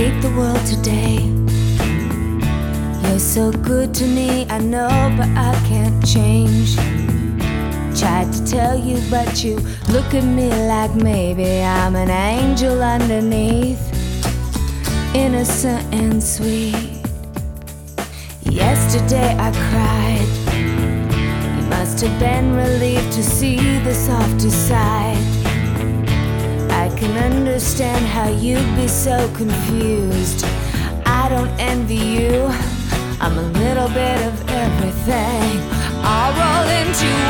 hate the world today. You're so good to me, I know, but I can't change. Tried to tell you, but you look at me like maybe I'm an angel underneath, innocent and sweet. Yesterday I cried. You must have been relieved to see the softer side. Can understand how you'd be so confused. I don't envy you. I'm a little bit of everything, all rolled into